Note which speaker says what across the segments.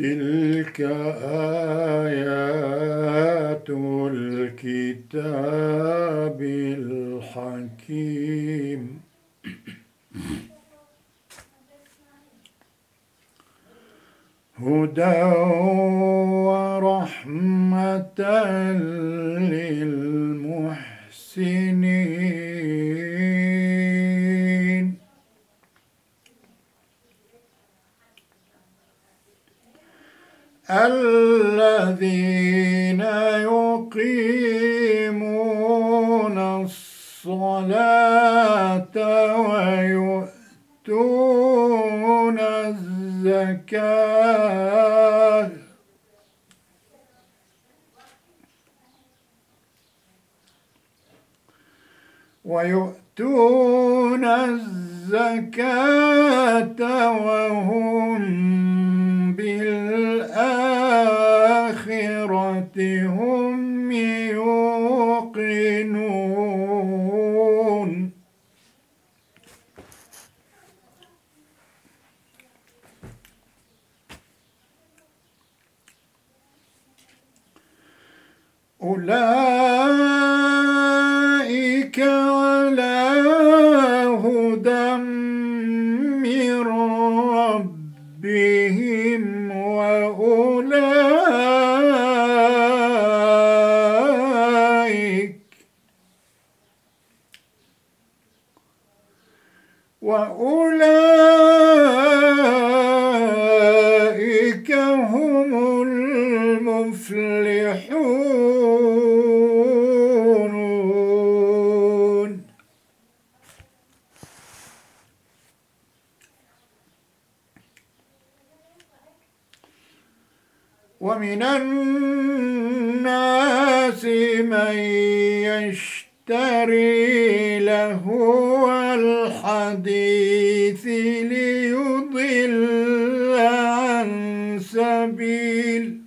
Speaker 1: تلك آيات الكتاب الحكيم. هدى ورحمة للمحسنين. الذين يقيمون الصلاة ويؤتون الزكاة. ويؤتون الزكاة وهم بالآخرة هم يوقنون. أولئك ومن الناس من يشتري لهو الحديث ليضل عن سبيل.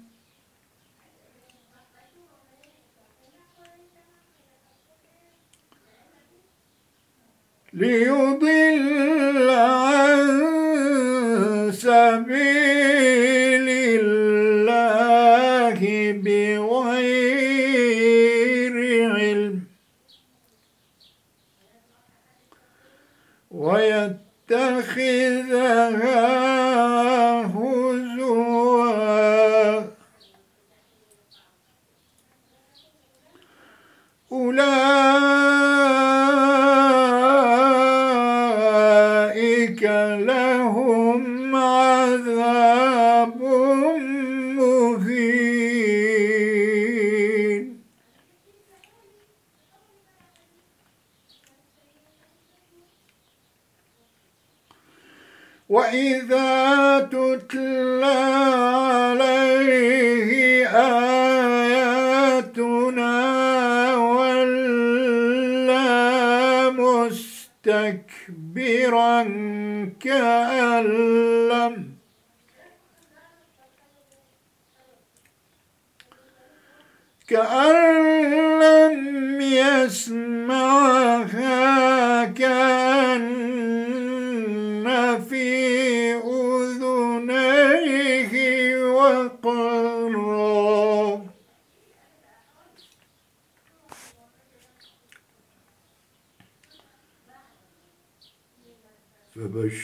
Speaker 1: ليضل عن سبيل الله بغير علم ويتخذها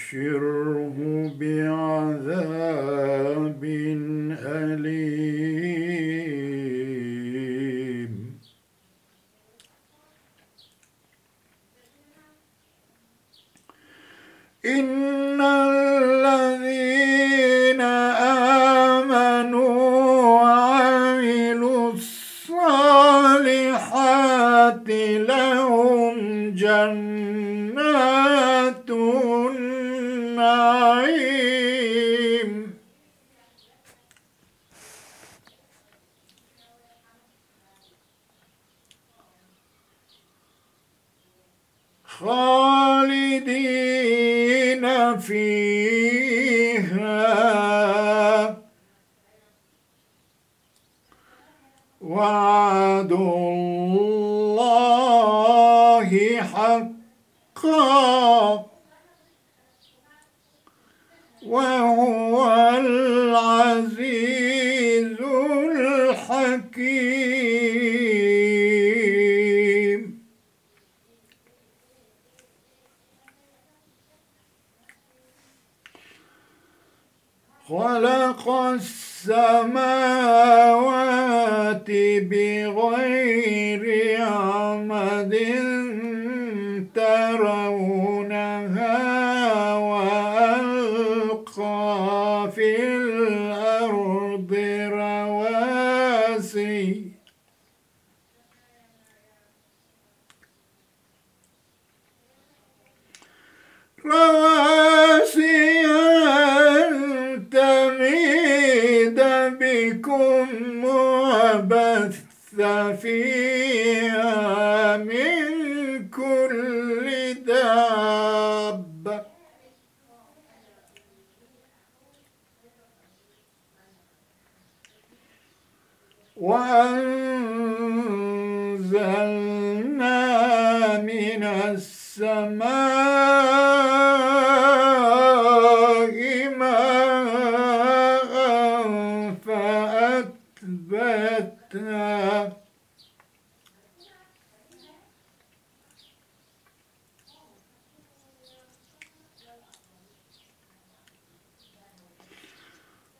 Speaker 1: She خلق السماوات بغير عمد.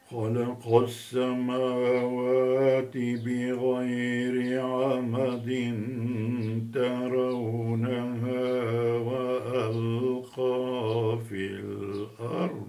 Speaker 1: خلق السماوات بغير عمد ترونها وألقى في الأرض.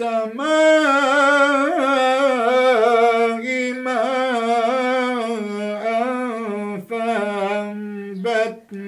Speaker 1: السماء ماء فأنبتنا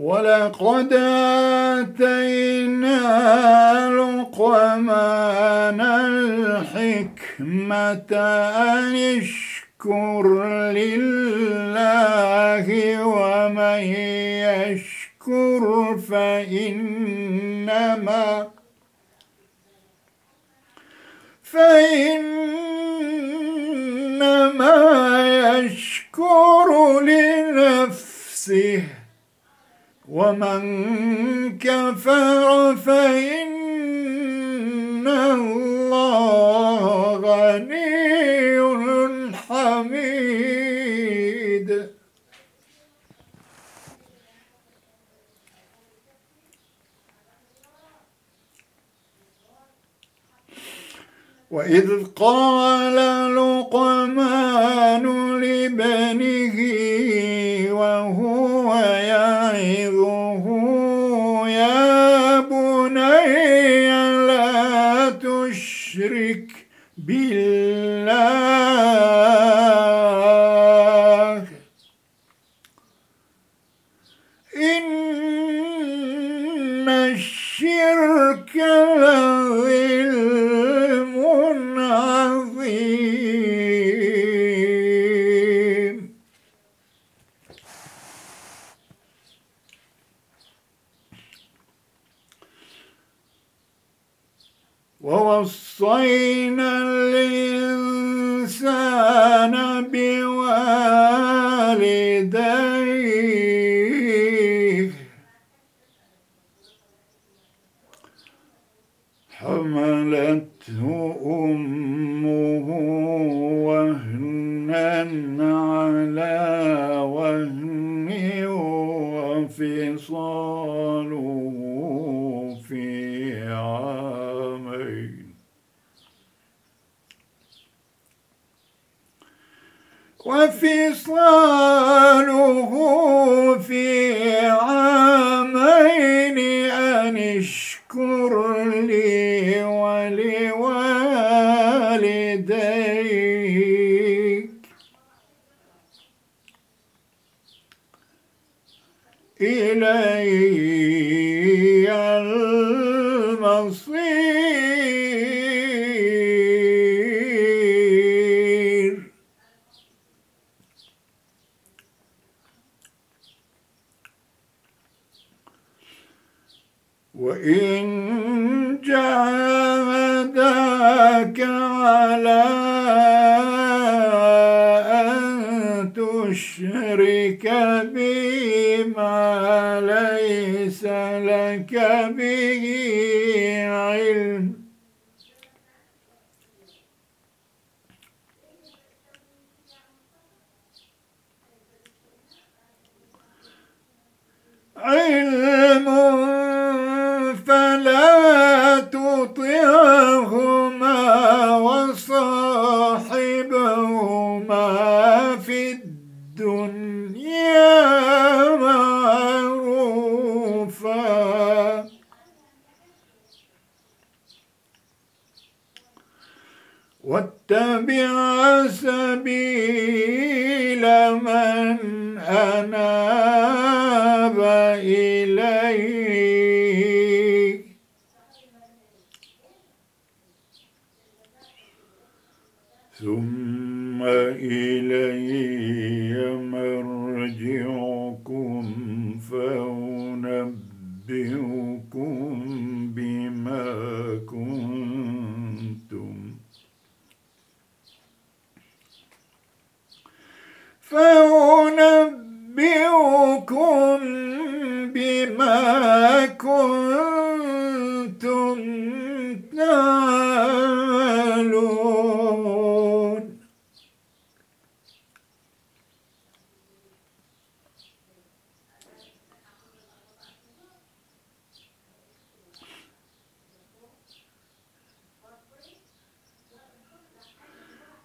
Speaker 1: ولقد آتينا لقمان الحكمة أن اشكر لله ومن يشكر فإنما فإنما يشكر لنفسه ومن كفر فإن الله غني حميد. وإذ قال لقمان لابنه وفصاله في فيما ليس لك به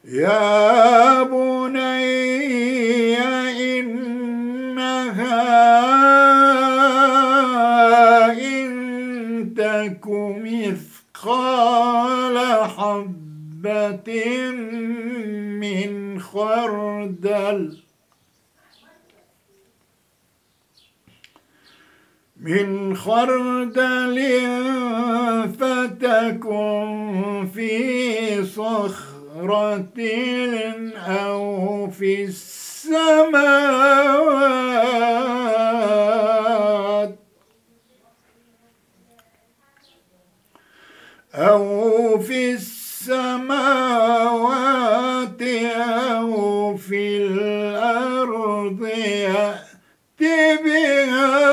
Speaker 1: يا بني إنها إن تك مثقال حبة من خردل من خردل فتكن في صخ شجرة أو في السماوات أو في السماوات أو في الأرض يأتي بها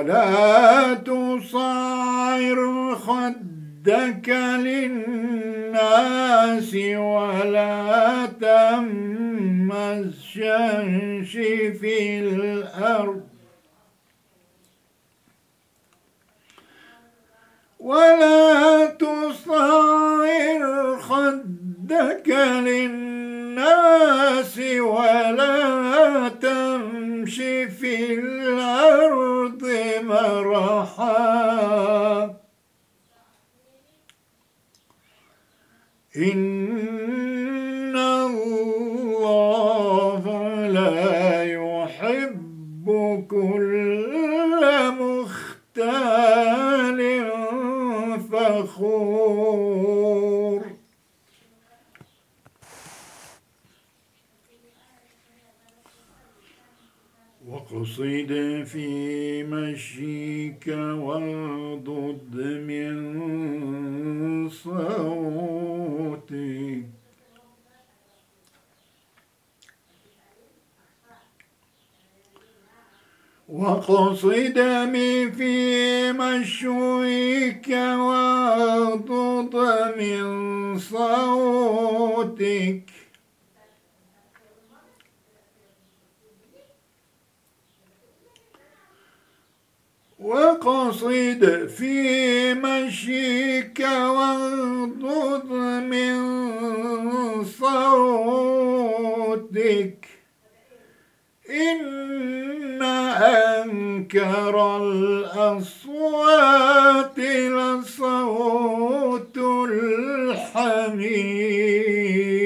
Speaker 1: ولا تصعر خدك للناس ولا تمس الشمس في الأرض. ولا تصعر خدك للناس ولا تمشي في الأرض مرحا. إن الله لا يحب كل مختال فخور. واقصد في مشيك واغضض من صوتك. واقصد من في مشيك واغضض من صوتك. وقصد في مشيك واغضض من صوتك. إن أنكر الأصوات لصوت الحمير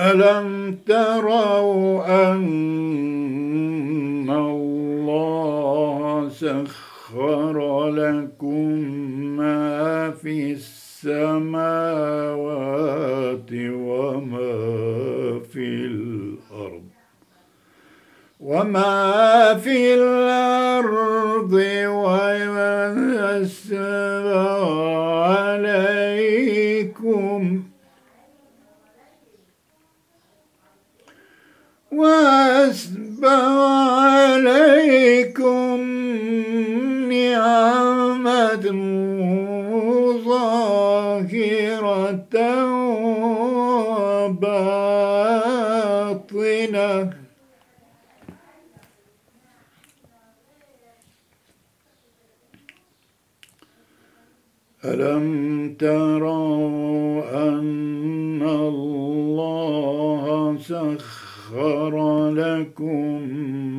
Speaker 1: ألم تروا أن الله سخر لكم ما في السماوات وما في الأرض وما في الأرض وأسبغ عليكم نعمة ظاهرة وباطنة. ألم تروا سخر لكم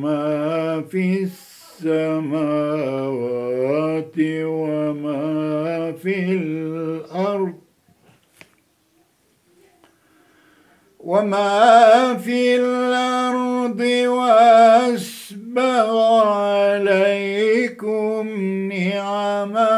Speaker 1: ما في السماوات وما في الأرض وما في الأرض وأسبغ عليكم نعمه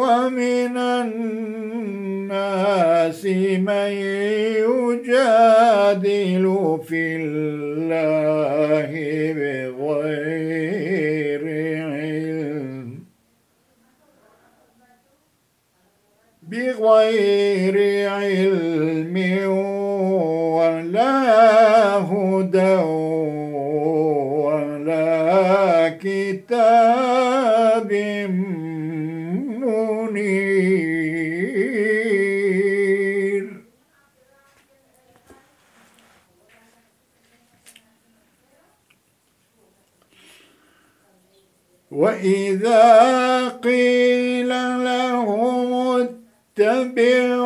Speaker 1: ومن الناس من يجادل في الله بغير علم. بغير علم ولا هدى وإذا قيل لهم اتبعوا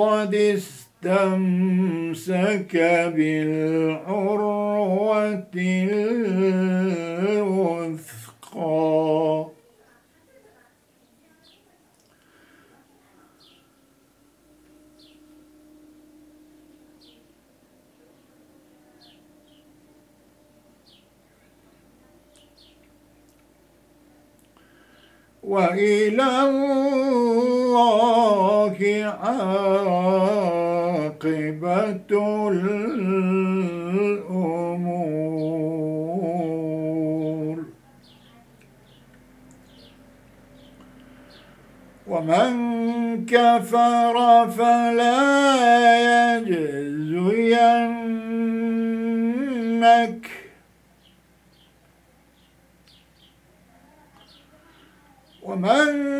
Speaker 1: فقد استمسك بالعروة الوثقى. وإلى الله عاقبة الأمور. ومن كفر فلا يجزينك. ومن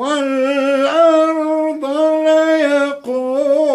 Speaker 1: والأرض ليقولن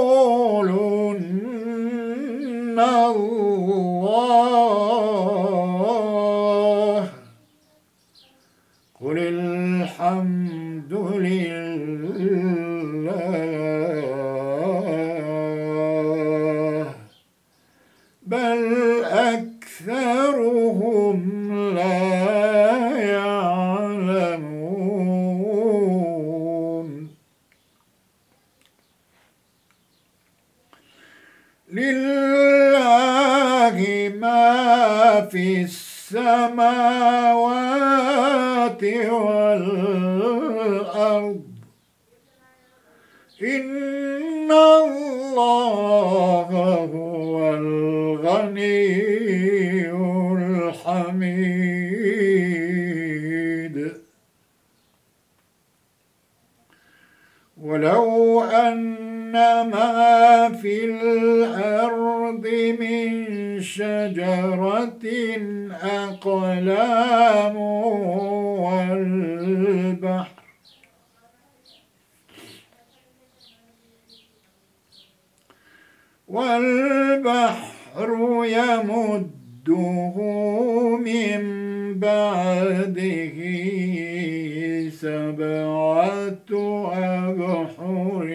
Speaker 1: سبعة أبحر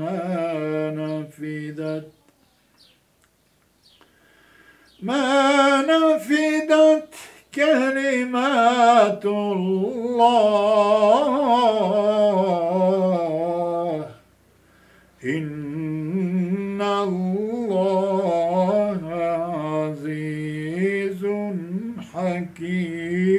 Speaker 1: ما نفدت. ما نفدت كلمات الله إن الله عزيز حكيم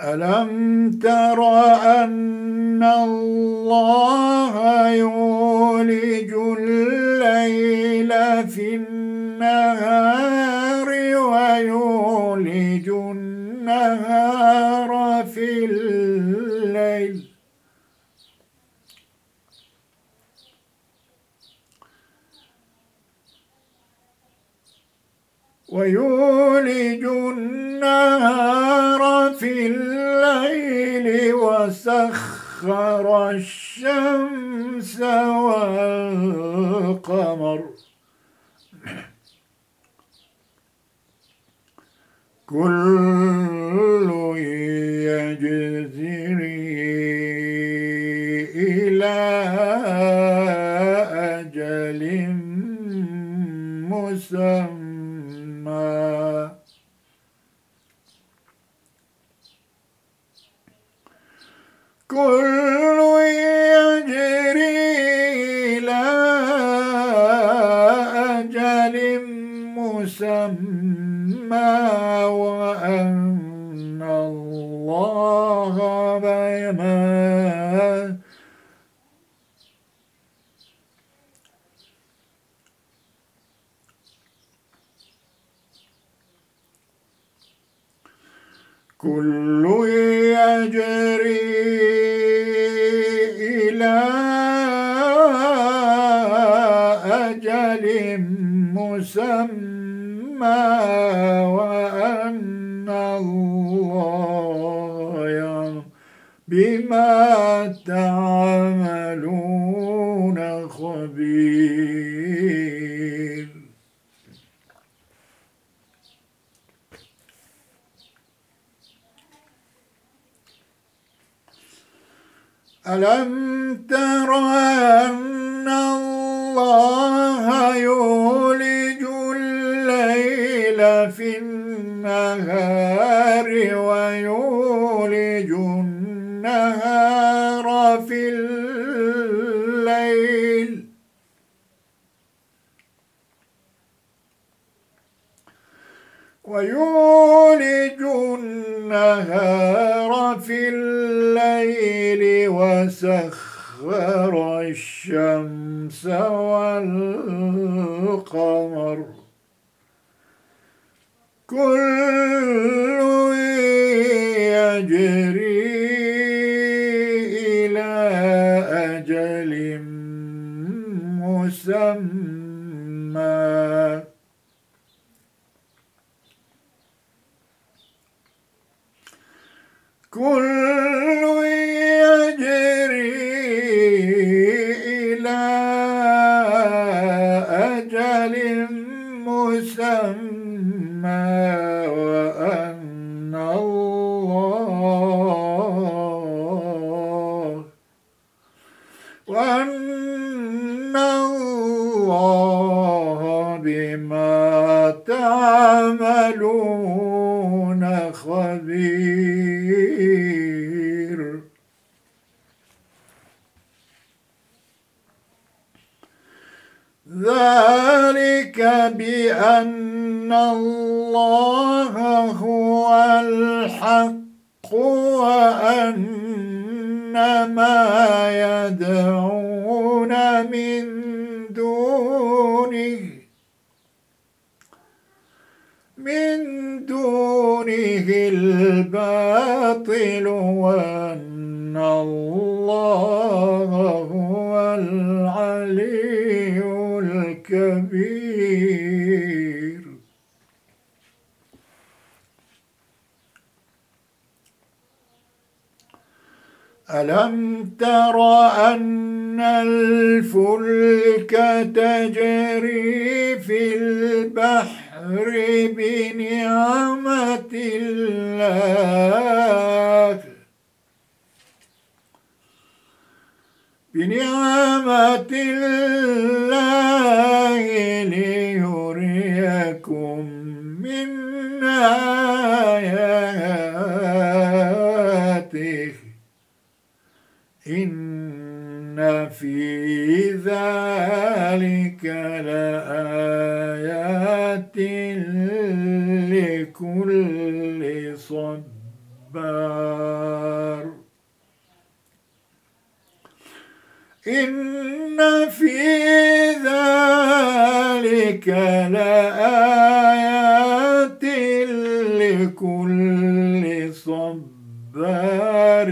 Speaker 1: ألم تر أن الله يولج الليل في النهار ويولج النهار في الليل ويولج النهار في الليل وسخر الشمس والقمر. كل يجزري إلى أجل مسمى. كل يجري إلى أجل مسمى وأن الله بما كل يجري إلى أجل مسمى وأن الله بما تعملون خبير. ألم تر أن الله يولج الليل في النهار ويولج النهار في الليل؟ ويولج النهار في الليل وسخر الشمس والقمر. كل يجري إلى أجل مسمى. كل وأن الله بما تعملون خبير. ذلك بأن الله هو الحق وأن ما يدعون من دونه من دونه الباطل وأن الله هو العلي الكبير ألم تر أن الفلك تجري في البحر بنعمة الله؟ بنعمة الله. ليريكم من آياته. إن في ذلك لآيات لكل صبار. ذلك لآيات لكل صبار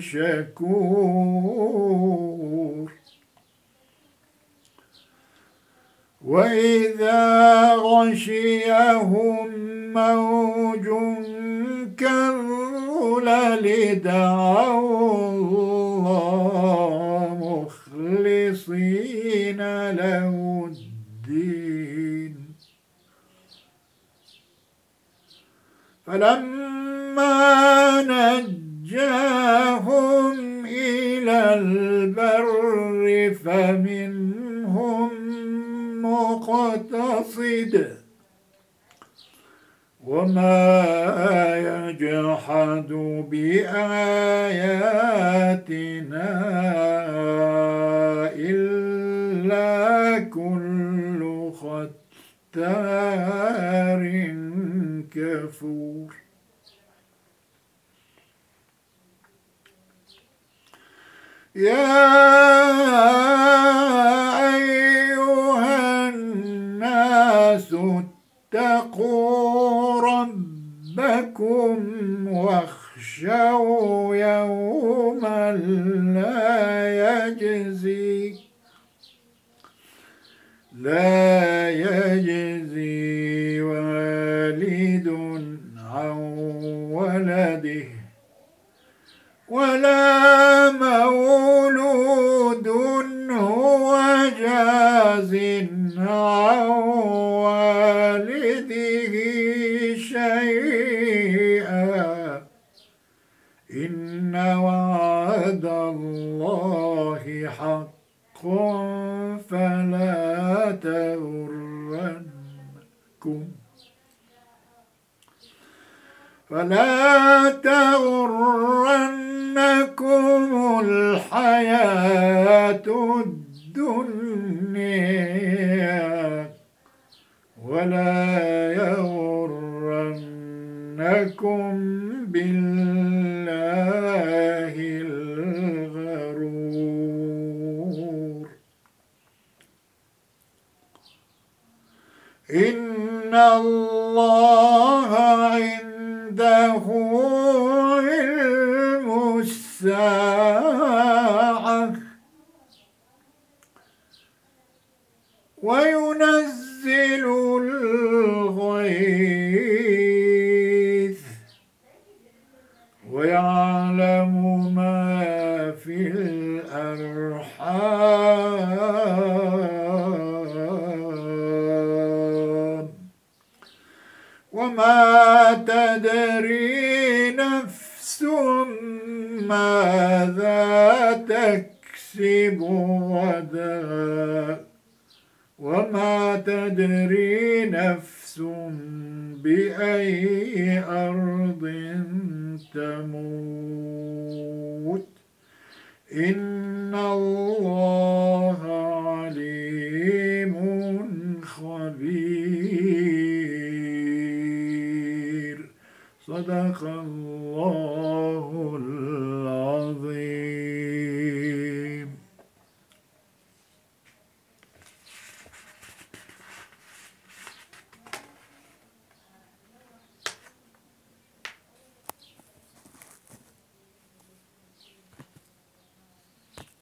Speaker 1: شكور. وإذا غشيهم موج كالظلل دعوا الله مخلصين له فلما نجاهم إلى البر فمنهم مقتصد وما يجحد بآياتنا إلا كل ختار كفور يا أيها الناس اتقوا ربكم واخشوا يوما لا يجزي لا يجزي والد ولده ولا مولود